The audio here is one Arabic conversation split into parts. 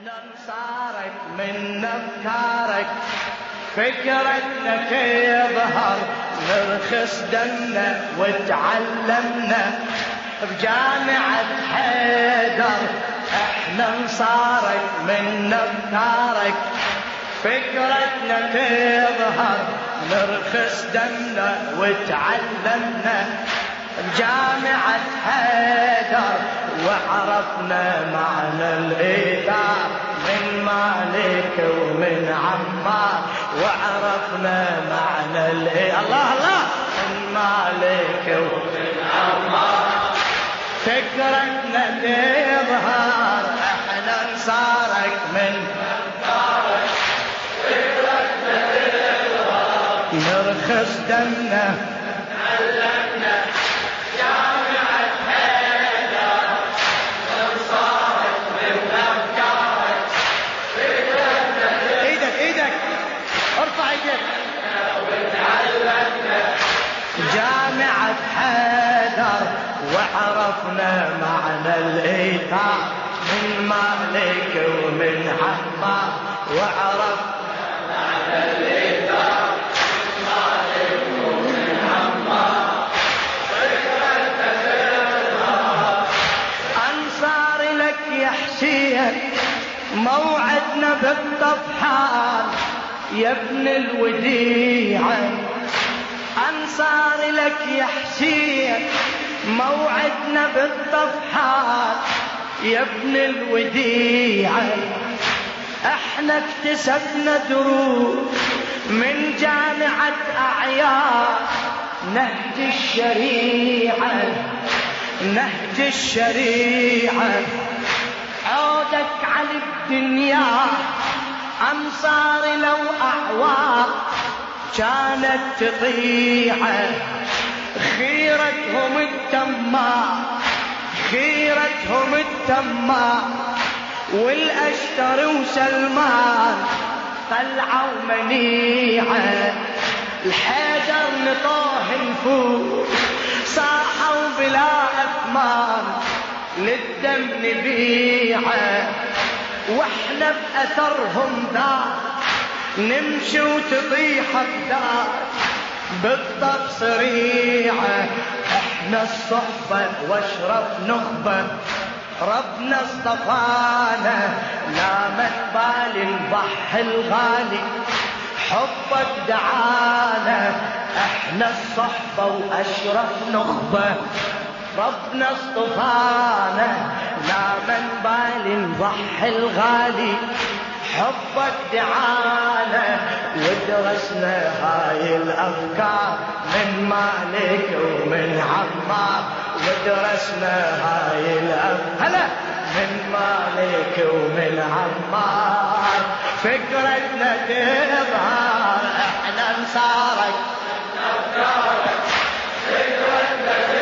إحنا انصارك من افكارك فكرتنا تظهر نرخص دمنا وتعلمنا. بجامعة حيدر إحنا انصارك من افكارك فكرتنا تظهر نرخص دمنا وتعلمنا. بجامعة حيدر وعرفنا معنى الإيثار من مالك ومن عمار. وعرفنا معنى الإيثار. الله الله. من مالك ومن عمار. فكرتنا تظهر إحنا انصارك من نرخص دمنا موعدنا بالطفحان يا ابن الوديعة أنصار لك يا حسين موعدنا بالطفحان يا ابن الوديعة إحنا اكتسبنا دروس من جامعة أعيان. نهج الشريعة نهج الشريعة. عودك على الدنيا. أنصار لو أعوار كانت تطيعه خيرتهم التماء خيرتهم التماء والأشتر وسلمان طلعوا منيعه الحجر نطاه نفوس صاحوا بلا أثمان للدم نبيعه وإحنا بأثرهم دار نمشي وتطيح الدار بالضب صريعة إحنا الصحبة واشرف نخبة. ربنا اصطفانا. لا مقبال البح الغالي. حبك دعانا. إحنا الصحبة واشرف نخبة. ربنا اصطفانا. لا من بال نضحي الغالي حبك دعانا ودرسنا هاي الأفكار من مالك ومن عمار ودرسنا هاي الأفكار من مالك ومن عمار فكرتنا تظهر إحنا انصارك فكرتنا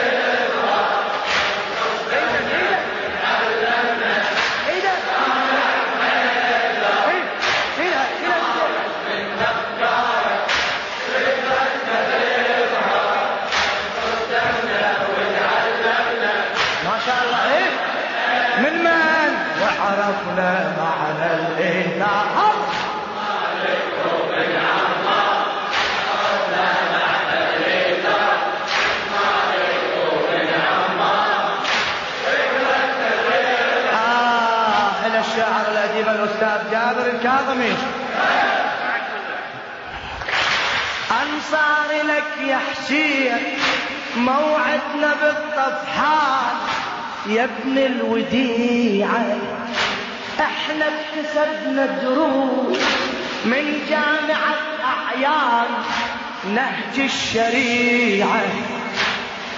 أنصار لك يا حسين موعدنا بالطفحان. يا ابن الوديعة إحنا اكتسبنا دروس من جامعة أعيان. نهج الشريعة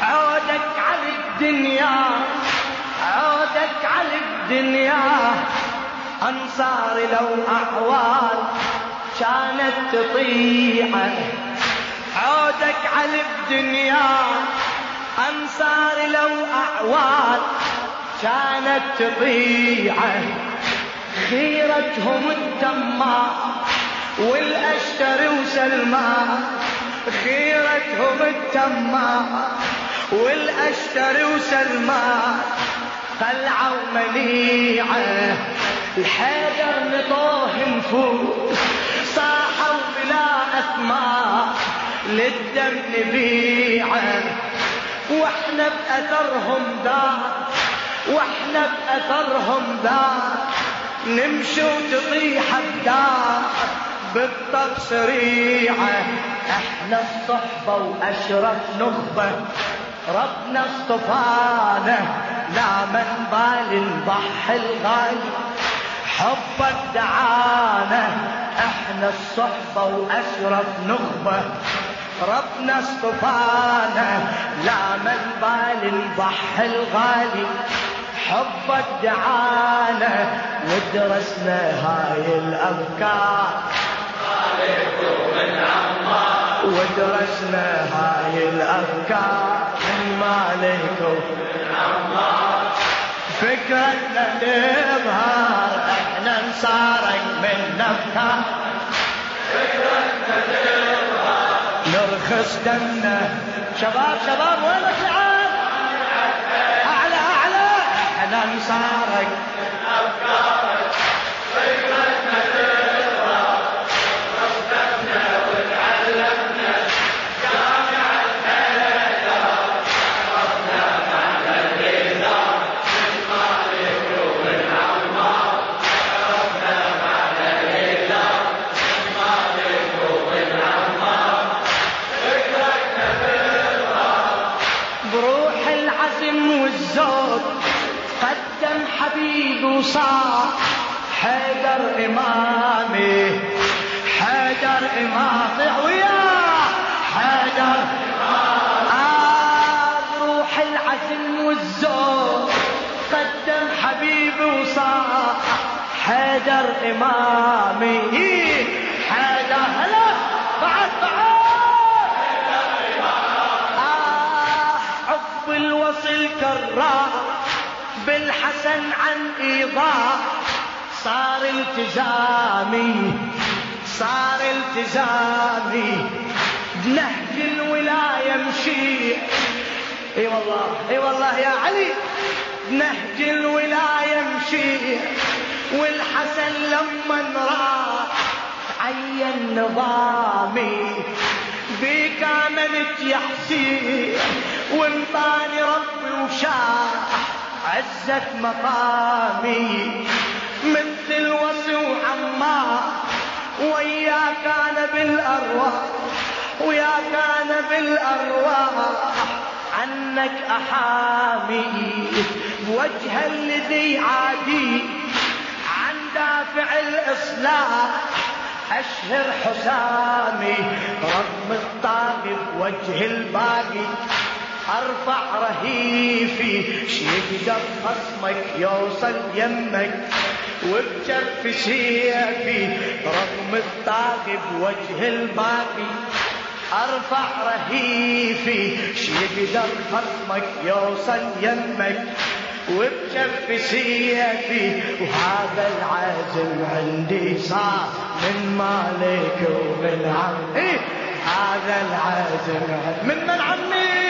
عودك على الدنيا عودك على الدنيا. أنصار لو أعوان كانت تطيعه على الدنيا. أنصار لو أعوان كانت تطيعه خيرتهم التماء والأشتر وسلمان خيرتهم التماء والأشتر وسلمان طلعوا منيعه الحيدر نطوه نفوس. للدم نبيعه وإحنا بأثرهم دار وإحنا بأثرهم دار نمشي وتطيح الدار بالطب سريعة. إحنا الصحبة وأشرف نخبة ربنا اصطفانا. لا من بال نضحي الغالي حبك دعانا. إحنا الصحبة وأشرف نخبة. ربنا اصطفانا لا من بال نضحي الغالي. حبك دعانا ودرسنا هاي الافكار ودرسنا هاي الافكار من مالك ومن عمار فكرتنا تظهر إحنا نصارك من نفكار. فكرتنا تظهر دمنا شباب شباب وين العاب أعلى أعلى. إحنا نصارك كرار بالحسن عن إيضاح. صار التزامي صار التزامي. بنهج الولاية مشي. إي والله إي والله يا علي. بنهج الولاية مشي. والحسن لما راح عين نظامي. بيك عملت يا حسين وانطاني ربي وشاح عزة مقامي مثل الوصي وعمار وياك أنا بالأرواح وياك أنا بالأرواح. عنك أحامي بوجه الذي عادي. عن دافع الإصلاح أشهر حسامي رغم الطاغي بوجه الباقي أرفع رهيفي. يقدر خصمك يوصل يمك وبجف سيفي رغم الطاغي بوجه الباقي. أرفع رهيفي. يقدر خصمك يوصل يمك وبجف سيفي وهذا العزم عندي صار من مالك ومن عمي. هذا العزم من من عمي.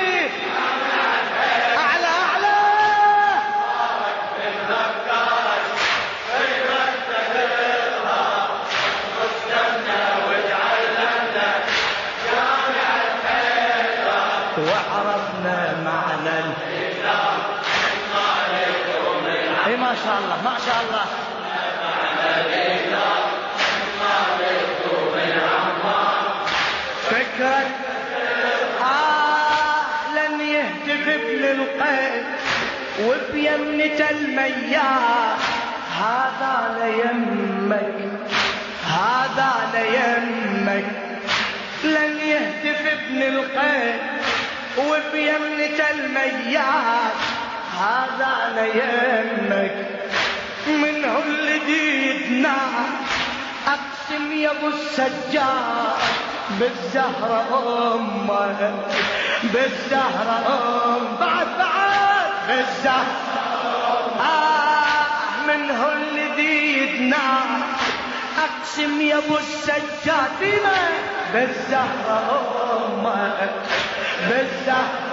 يا أبو السجاد بالزهرة أمه بالزهرة أم. بعد بعد. بالزهرة آه من هو اللي يدنا أقسم يا أبو السجاد. بالزهرة أمك بالزهرة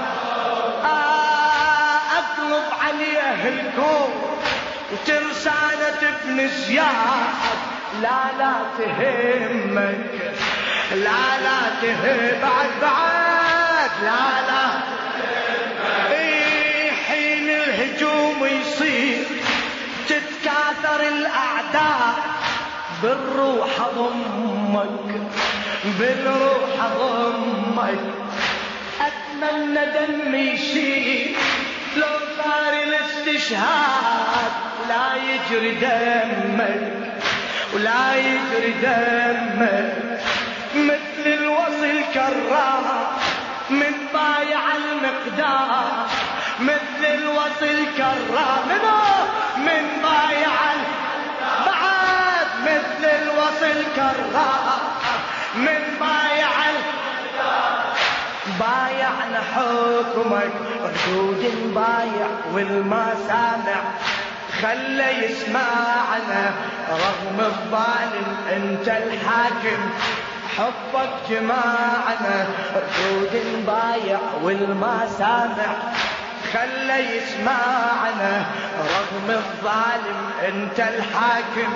آه اطلب عليه الكون وترسانة ابن زياد. لا لا تهمك لا لا تهم بعد بعد لا لا إيه حين الهجوم يصير. تتكاثر الأعداء بالروح اضمك بالروح اضمك أتمنى دمي يشيل لو صار الاستشهاد لا يجري دمك. ولا يجري دمك مثل الوصل من بايع المقدار مثل الوصل كرار. منو من بايع بعد مثل الوصل كرار من بايع بايعنا حكمك ردود بايع والما سامع. خلى يسمعنا رغم الظالم أنت الحاكم. حبك جماعنا ردود بايع والما سامع. خلى يسمعنا رغم الظالم أنت الحاكم.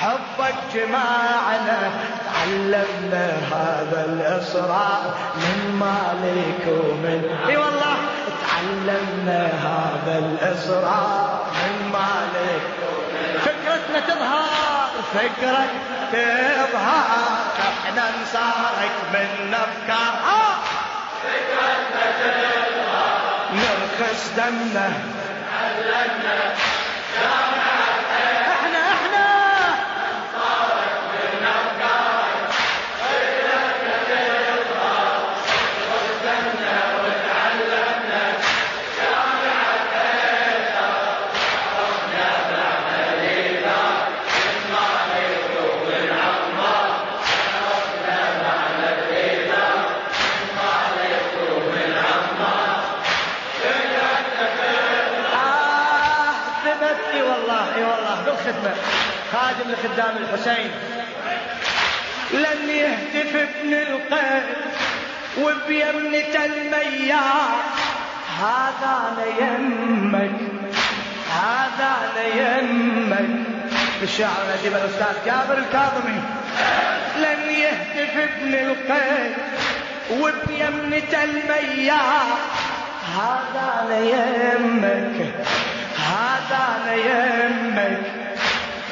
حبك جماعنا تعلمنا هذا الاصرار من مالك ومن إي والله تعلمنا هذا الاصرار من مالك. فكرتنا تظهر فكرك تظهر. إحنا نسارك من افكار فكرتنا تظهر. نرخص دمنا. تعلمنا بالخدمة. خادم لخدام الحسين. لن يهتف ابن القيد وبيمنة المياه هذا ليمك هذا ليمك الشاعر الأديب الأستاذ جابر الكاظمي. لن يهتف ابن القيد وبيمنة المياه هذا ليمك هذا ليمك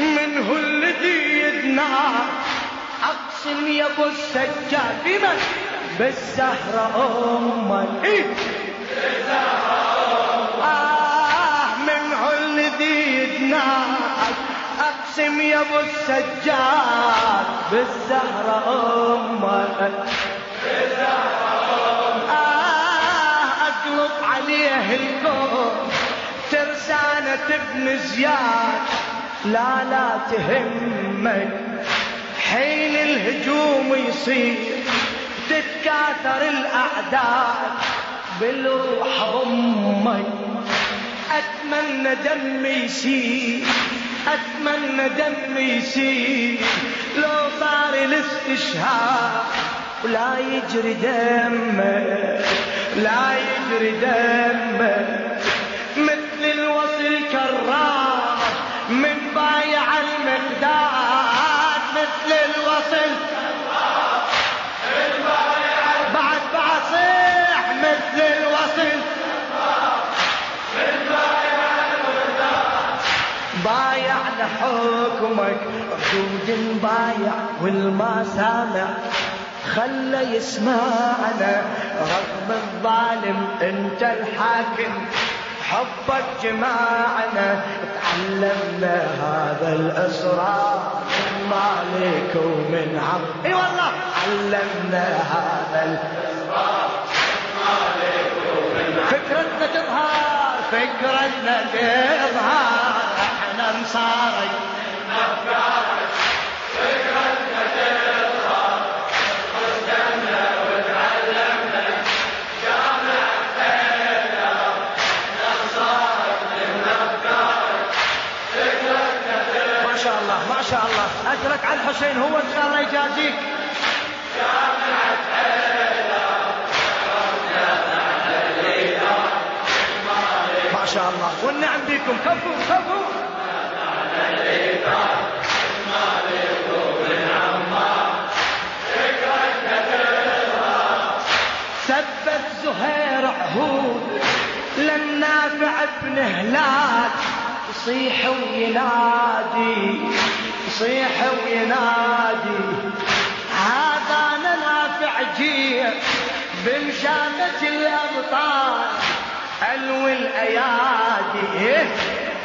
منه الذي يدنا أقسم يا ابو السجاد بمن؟ بالزهرة أمك إيه؟ آه منه الذي يدنا أقسم يا ابو السجاد بالزهرة أمك آه ابن زياد لا لا تهمك. حين الهجوم يصير تتكاثر الأعداء بالروح ضمك. أتمنى دمي يسيل أتمنى دمي يسيل لو صار الاستشهاد ولا يجري دمك لا يجري دمك. الوصل بعد بعد صيح مثل الوصل بايع لحكمك حدود بايع والما سامع. خلى يسمعنا رغم الظالم انت الحاكم. حبك جماعنا تعلمنا هذا الأسرار. مالك ومن عم إي والله. علمنا هذا فكرتنا تظهر فكرتنا تظهر. إحنا نصارك افكارك فكرتنا تظهر شاء الله. اجرك على الحسين هو إن شاء الله يجازيك. ما شاء الله. والنعم بكم كفوا كفوا ثبت زهير عهود للنافع ابن هلال يصيح وينادي. يصيح وينادي. هذا أنا نافع جير بمشامة الأبطال. علو الأيادي.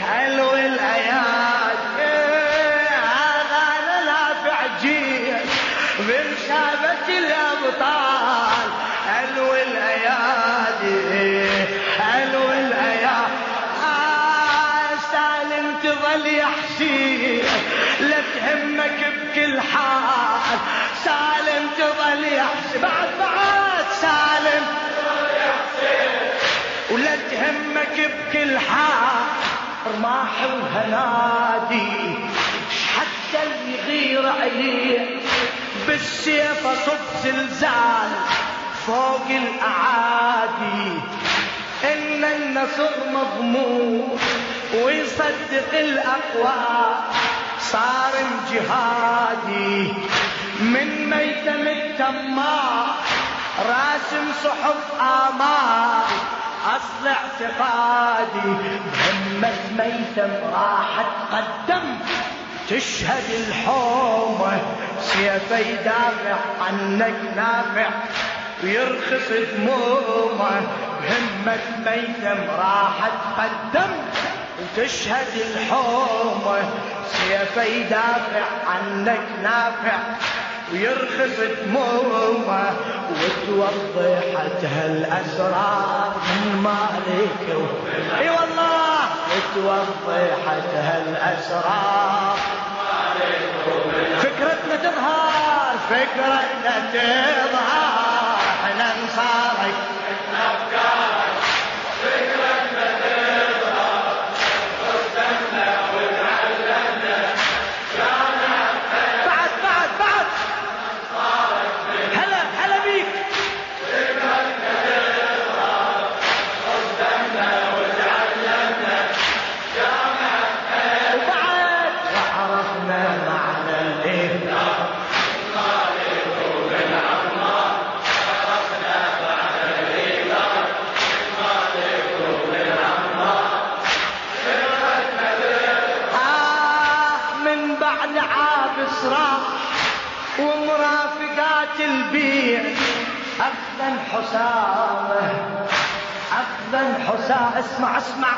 علو الأيادي. هذا أنا نافع جير بمشامة الأبطال. علو الأيادي. علو الايادي تظل يا حسين لا تهمك بكل حال. سالم تظل يا حسين بعد بعد سالم ولا تهمك بكل حال. رماح وهنادي حتى يغير عليه بالسيف أصب زلزال فوق الأعادي. إن النصر مضمون ويصدق الأقوى. صار جهادي من ميتم التمار راسم صحف امال اصل اعتقادي همة ميتم راح تقدم تشهد الحومة سيفي يدافع عنك نافع. ويرخص دمومه بهمة ميتم راح تقدم وتشهد الحومة سيفه يدافع عنك نافع ويرخص دمومه وتوضحت هالأسرار من مالك. أي والله! وتوضحت هالأسرار فكرتنا تظهر فكرتنا تظهر إحنا نصارك. البيع. أخذا حسامه أخذا حسام. اسمع اسمع.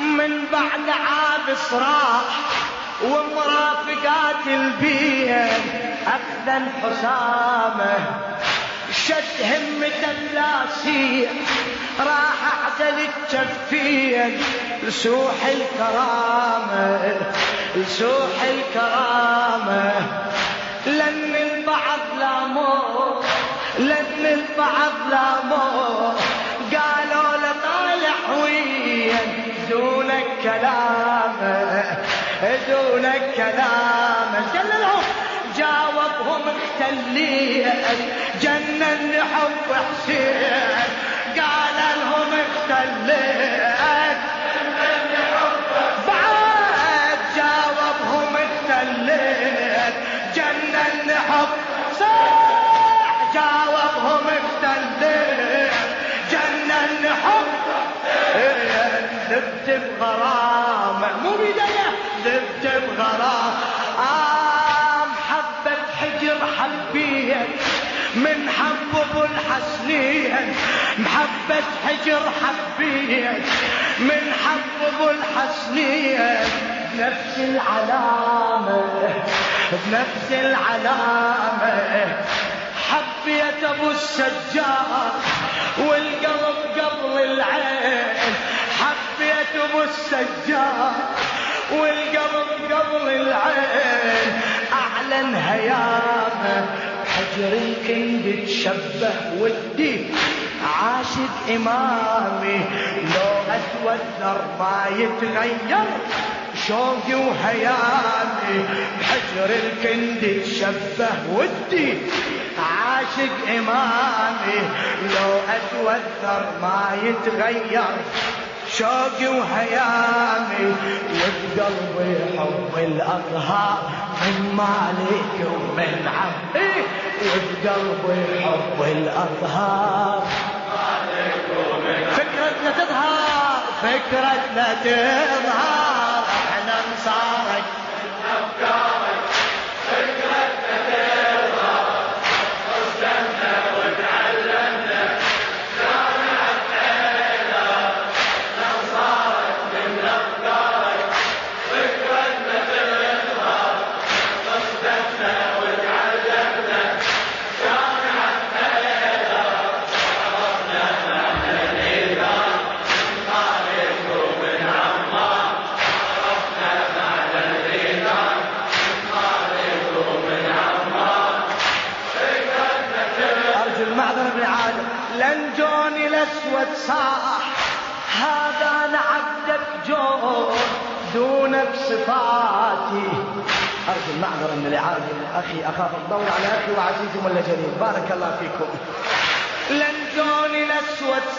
من بعد عابس راح ومرافقات البيع. أخذا حسامه شد همة اللاسيع راح اعدل التفين لسوح الكرامة لسوح الكرامة. لن لامو لن البعض لامو قالوا له طالع وين دونك كلامه دونك كلامه دللهم جاوبهم اختليت جنن حب حسين قال لهم اختليت بغرام مو بيديه ذبت بغرام آم حبة حجر حبيت من حب أبو الحسنين. محبة حجر حبيت من حب أبو الحسنين. بنفس العلامة. بنفس العلامة. حبيت أبو السجاد. ابو السجاد والقلب قبل العين. أعلن هيامة حجر الكند تشبه ودي. عاشق إمامي لو اسود ما يتغير. شوقي وهيامي امامي بحجر الكندي تشبه ودي. عاشق إمامي لو اتوثر ما يتغير. شوقي وهيامي وبقلبي حب الاطهار من مالك ومن عمي وبقلبي حب الاطهار فكرتنا تظهر فكرتنا تظهر.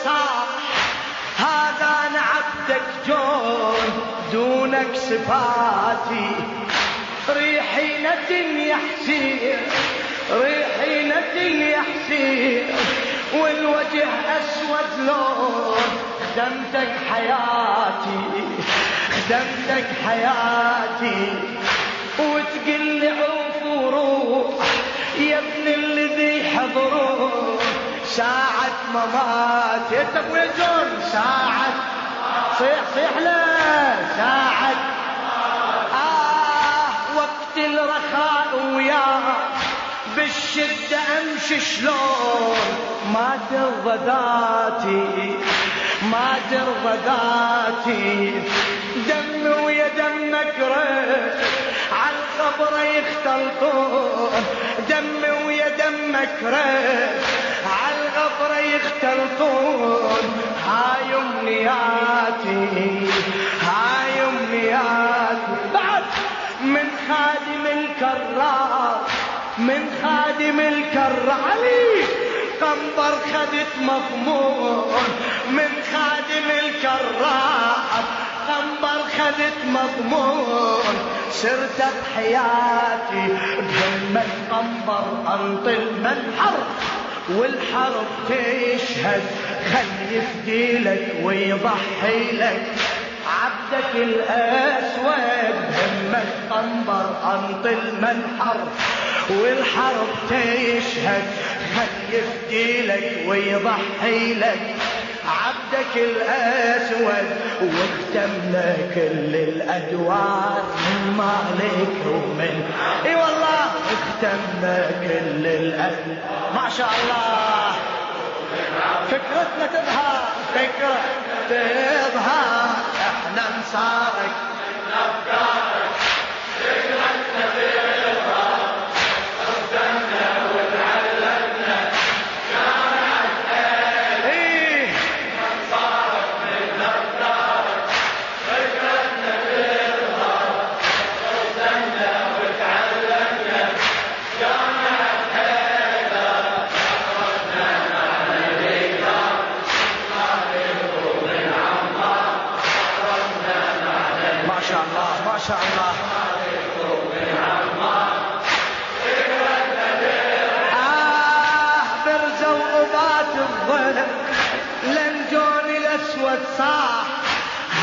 صاح هذا أنا عبدك جون دونك صفاتي. ريحينة يا حسين ريحينة يا والوجه أسود لون خدمتك حياتي خدمتك حياتي. وتقل لي عوف وروح يا ابن الذي حضروه. ساعة ممات انت ابو جون ساعة. صيح صيح له. ساعة. آه وقت الرخاء وياك بالشدة أمشي شلون؟ ما ترضى ذاتي ما ترضى ذاتي دمي ويا دمك ريت عالقبر يختلطون. دمي ويا دمك ريت عالقبر يختلطون هاي أمنياتي هاي أمنياتي. بعد من خادم الكرار من خادم الكر علي قنبر خدت مضمون. من خادم الكرار قنبر خدت مضمون. سرت بحياتي بهمة قنبر أنطي المنحر. والحرب تشهد خلي يفدي لك ويضحي لك. عبدك الأسود همك قنبر انطي المنحر والحرب تشهد خل يفدي لك ويضحي لك. عبدك الأسود واختمنا كل الادوار من مالك ومن. إي والله! اختمنا كل الادوار ما شاء الله. فكرتنا تظهر. فكرة تظهر. إحنا انصارك افكارك فكرتنا تظهر الظلم لنجوني الأسود صاح.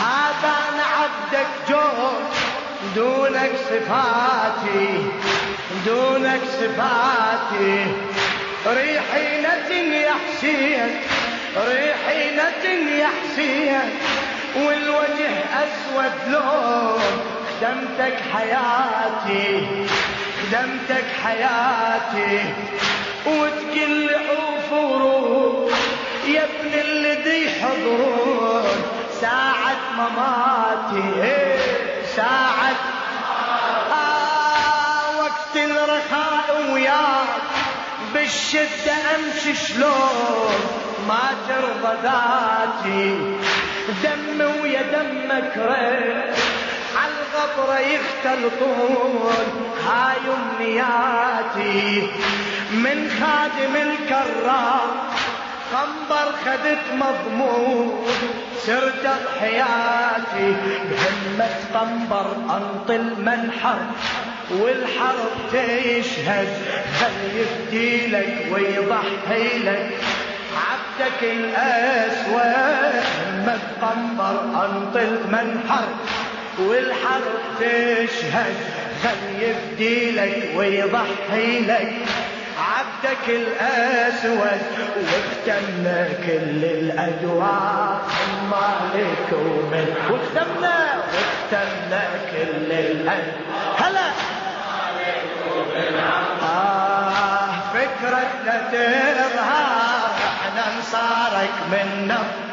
هذا أنا عبدك جون دونك صفاتي دونك صفاتي. ريحينة يا حسين ريحينة يا حسين. والوجه أسود لون خدمتك حياتي خدمتك حياتي. وتقل عوف وروح يا ابن الذي حضرون ساعة مماتي ساعة آه وقت الرخاء وياك بالشدة أمشي شلون؟ ما ترضى ذاتي دمي ويا دمك ريت عالغبرة يختلطون هاي أمنياتي. من خادم الكرام قنبر خدت مضمون سرت حياتي بهمة قنبر انطل منحر والحرب تشهد خل يفدي لك ويضحي لك عبدك الأسود همة قنبر انطل منحر والحرب تشهد خل يفدي لك ويضحي لك عبدك الأسود واختمنا كل الادواء من مالك ومن واختمنا. واختمنا كل الادواء هلا. آه فكرتنا تظهر. إحنا انصارك من نظرك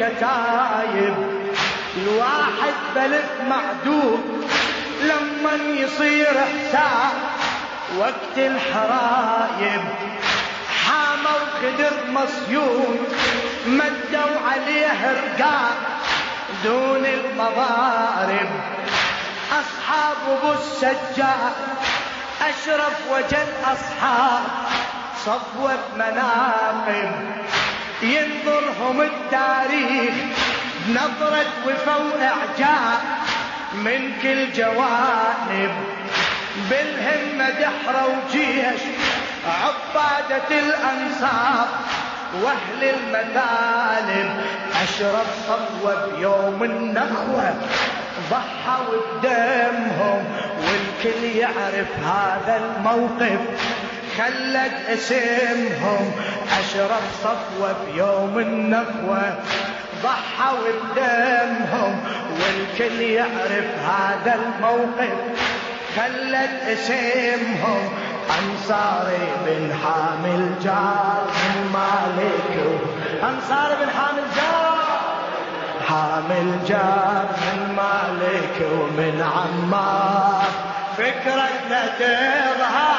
الكتايب الواحد بلد معدوم لما يصير حساب وقت الحرايب حاموا خدر مصيون مدوا عليه رقاب دون المضارب. أصحاب أبو السجاد أشرف وجه الأصحاب صفوة مناقب. ينظرهم التاريخ بنظرة وفا وإعجاب من كل جوانب بالهمة دحرة وجيش عبادة الأنصار وأهل المثالب أشرف صفوة بيوم النخوة ضحوا بدمهم والكل يعرف هذا الموقف. خلد اسمهم اشرف صفوة بيوم النخوة. ضحوا بدمهم والكل يعرف هذا الموقف. خلد اسمهم أنصاري بن حامل جار من مالك. أنصاري بن حامل جار. حامل جار من مالك ومن عمار. فكرتنا تظهر.